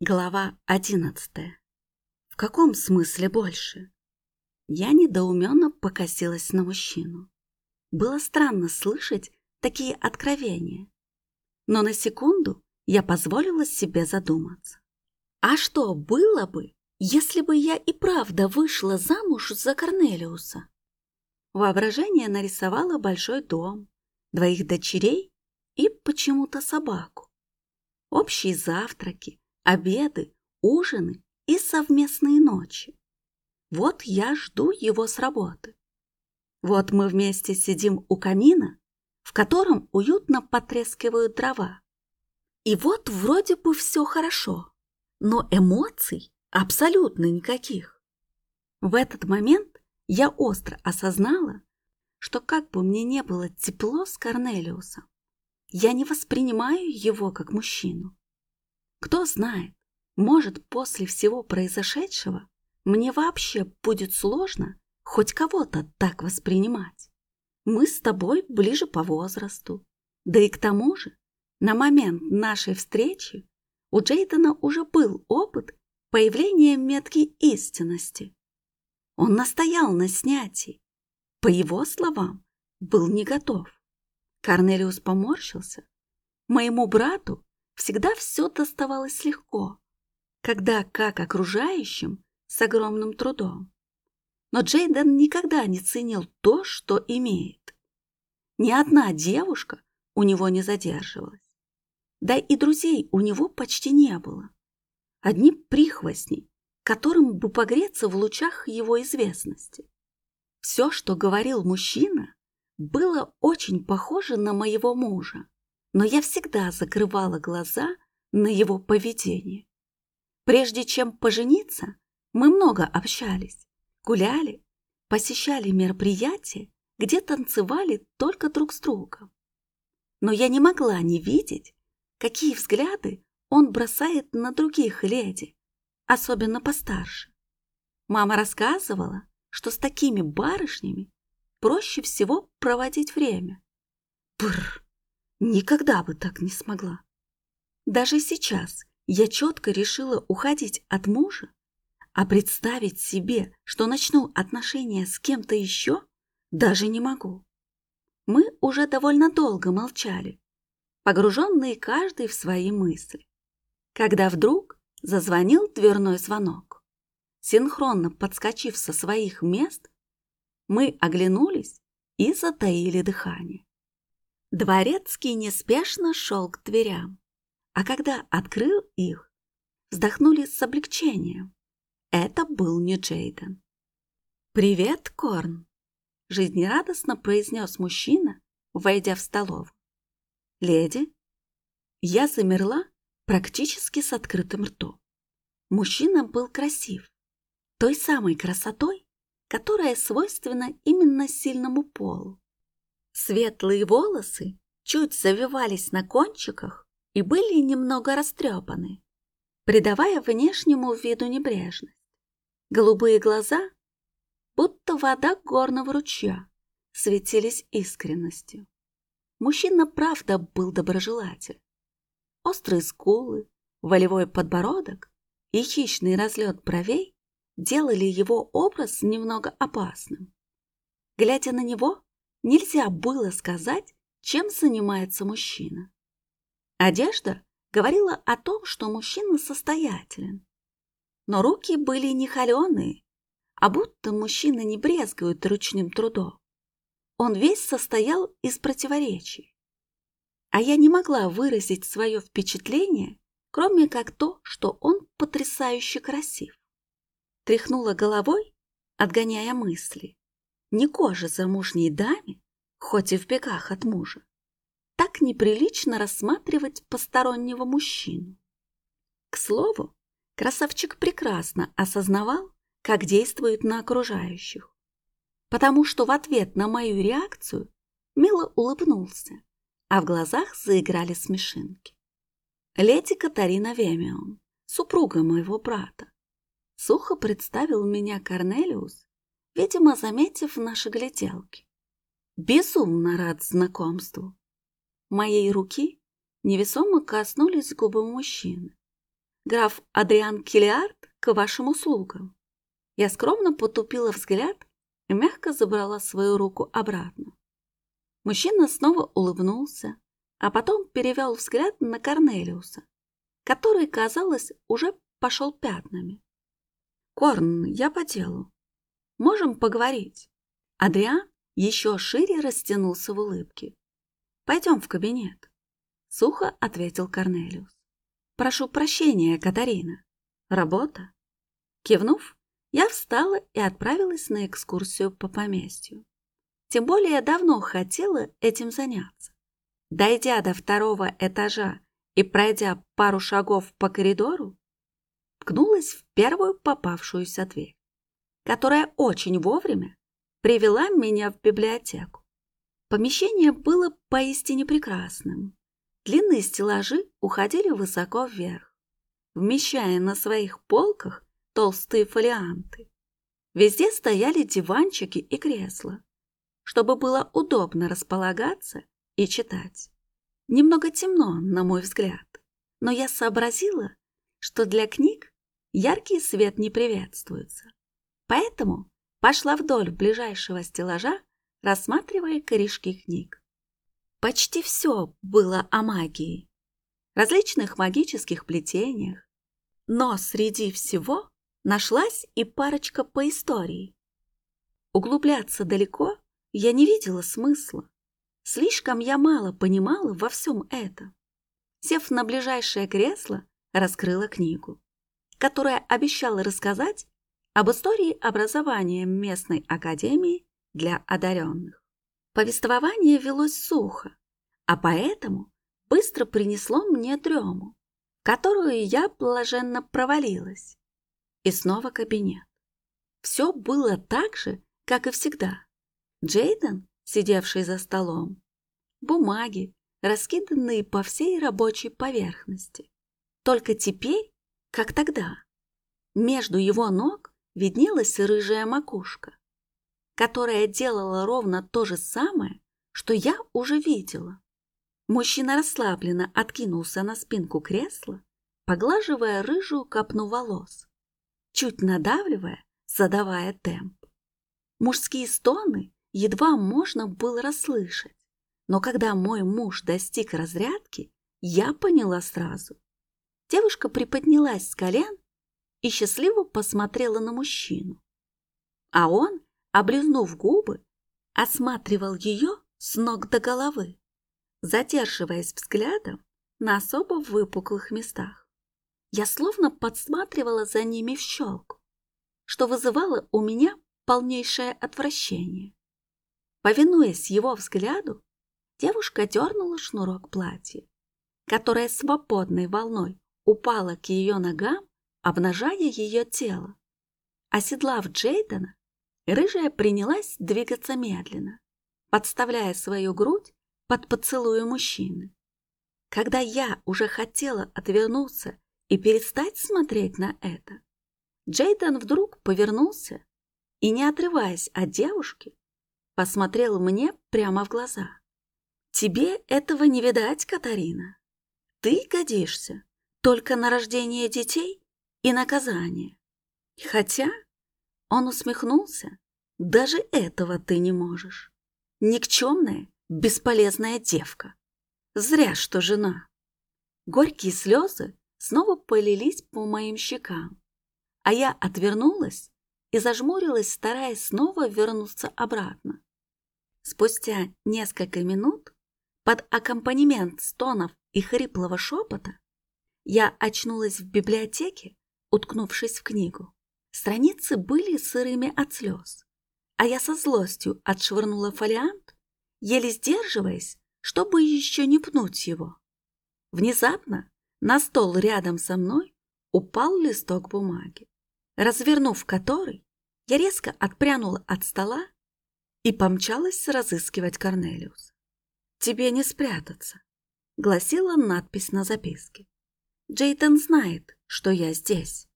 Глава одиннадцатая. В каком смысле больше? Я недоуменно покосилась на мужчину. Было странно слышать такие откровения. Но на секунду я позволила себе задуматься. А что было бы, если бы я и правда вышла замуж за Корнелиуса? Воображение нарисовало большой дом, двоих дочерей и почему-то собаку. Общие завтраки, обеды, ужины и совместные ночи. Вот я жду его с работы. Вот мы вместе сидим у камина, в котором уютно потрескивают дрова. И вот вроде бы все хорошо, но эмоций абсолютно никаких. В этот момент я остро осознала, что как бы мне не было тепло с Корнелиусом, я не воспринимаю его как мужчину. Кто знает, может, после всего произошедшего мне вообще будет сложно хоть кого-то так воспринимать. Мы с тобой ближе по возрасту. Да и к тому же, на момент нашей встречи у Джейдена уже был опыт появления метки истинности. Он настоял на снятии. По его словам, был не готов. Корнелиус поморщился. Моему брату всегда все доставалось легко, когда как окружающим с огромным трудом. Но Джейден никогда не ценил то, что имеет. Ни одна девушка у него не задерживалась. Да и друзей у него почти не было. Одни прихвостни, которым бы погреться в лучах его известности. Все, что говорил мужчина, было очень похоже на моего мужа но я всегда закрывала глаза на его поведение. Прежде чем пожениться, мы много общались, гуляли, посещали мероприятия, где танцевали только друг с другом. Но я не могла не видеть, какие взгляды он бросает на других леди, особенно постарше. Мама рассказывала, что с такими барышнями проще всего проводить время. Бррр! Никогда бы так не смогла. Даже сейчас я четко решила уходить от мужа, а представить себе, что начну отношения с кем-то еще, даже не могу. Мы уже довольно долго молчали, погруженные каждый в свои мысли. Когда вдруг зазвонил дверной звонок. Синхронно подскочив со своих мест, мы оглянулись и затаили дыхание. Дворецкий неспешно шел к дверям, а когда открыл их, вздохнули с облегчением. Это был не Джейден. «Привет, Корн!» – жизнерадостно произнес мужчина, войдя в столовую. «Леди?» Я замерла практически с открытым ртом. Мужчина был красив, той самой красотой, которая свойственна именно сильному полу. Светлые волосы чуть завивались на кончиках и были немного растрепаны, придавая внешнему виду небрежность. Голубые глаза, будто вода горного ручья, светились искренностью. Мужчина правда был доброжелатель. Острые скулы, волевой подбородок и хищный разлет бровей делали его образ немного опасным. Глядя на него, нельзя было сказать, чем занимается мужчина. Одежда говорила о том, что мужчина состоятелен. Но руки были не холеные, а будто мужчина не брезгует ручным трудом. Он весь состоял из противоречий. А я не могла выразить свое впечатление, кроме как то, что он потрясающе красив. Тряхнула головой, отгоняя мысли. Не кожа замужней даме, хоть и в бегах от мужа. Так неприлично рассматривать постороннего мужчину. К слову, красавчик прекрасно осознавал, как действует на окружающих, потому что в ответ на мою реакцию мило улыбнулся, а в глазах заиграли смешинки. Леди Катарина Вемион, супруга моего брата, сухо представил меня Корнелиус видимо, заметив наши гляделки. Безумно рад знакомству. Моей руки невесомо коснулись губы мужчины. граф Адриан Килиард к вашим услугам. Я скромно потупила взгляд и мягко забрала свою руку обратно. Мужчина снова улыбнулся, а потом перевел взгляд на Корнелиуса, который, казалось, уже пошел пятнами. «Корн, я по делу. Можем поговорить?» Адриан еще шире растянулся в улыбке. «Пойдем в кабинет», — сухо ответил Корнелиус. «Прошу прощения, Катарина. Работа?» Кивнув, я встала и отправилась на экскурсию по поместью. Тем более я давно хотела этим заняться. Дойдя до второго этажа и пройдя пару шагов по коридору, ткнулась в первую попавшуюся дверь, которая очень вовремя привела меня в библиотеку. Помещение было поистине прекрасным. Длинные стеллажи уходили высоко вверх, вмещая на своих полках толстые фолианты. Везде стояли диванчики и кресла, чтобы было удобно располагаться и читать. Немного темно, на мой взгляд, но я сообразила, что для книг яркий свет не приветствуется. Поэтому пошла вдоль ближайшего стеллажа, рассматривая корешки книг. Почти все было о магии, различных магических плетениях, но среди всего нашлась и парочка по истории. Углубляться далеко я не видела смысла. Слишком я мало понимала во всем этом. Сев на ближайшее кресло, раскрыла книгу, которая обещала рассказать об истории образования местной академии для одаренных. Повествование велось сухо, а поэтому быстро принесло мне дрему, которую я блаженно провалилась. И снова кабинет. Все было так же, как и всегда. Джейден, сидевший за столом, бумаги, раскиданные по всей рабочей поверхности. Только теперь, как тогда, между его ног виднелась рыжая макушка, которая делала ровно то же самое, что я уже видела. Мужчина расслабленно откинулся на спинку кресла, поглаживая рыжую копну волос, чуть надавливая, задавая темп. Мужские стоны едва можно было расслышать, но когда мой муж достиг разрядки, я поняла сразу. Девушка приподнялась с колен и счастливо посмотрела на мужчину. А он, облизнув губы, осматривал ее с ног до головы, задерживаясь взглядом на особо выпуклых местах. Я словно подсматривала за ними в щелку, что вызывало у меня полнейшее отвращение. Повинуясь его взгляду, девушка дернула шнурок платья, которое свободной волной упало к ее ногам обнажая ее тело. Оседлав Джейдена, рыжая принялась двигаться медленно, подставляя свою грудь под поцелуи мужчины. Когда я уже хотела отвернуться и перестать смотреть на это, Джейден вдруг повернулся и, не отрываясь от девушки, посмотрел мне прямо в глаза. «Тебе этого не видать, Катарина. Ты годишься только на рождение детей и наказание. Хотя он усмехнулся, даже этого ты не можешь. Никчемная, бесполезная девка. Зря, что жена. Горькие слезы снова полились по моим щекам, а я отвернулась и зажмурилась, стараясь снова вернуться обратно. Спустя несколько минут под аккомпанемент стонов и хриплого шепота я очнулась в библиотеке уткнувшись в книгу. Страницы были сырыми от слез, а я со злостью отшвырнула фолиант, еле сдерживаясь, чтобы еще не пнуть его. Внезапно на стол рядом со мной упал листок бумаги, развернув который, я резко отпрянула от стола и помчалась разыскивать Корнелиус. «Тебе не спрятаться», — гласила надпись на записке. Джейтон знает, что я здесь.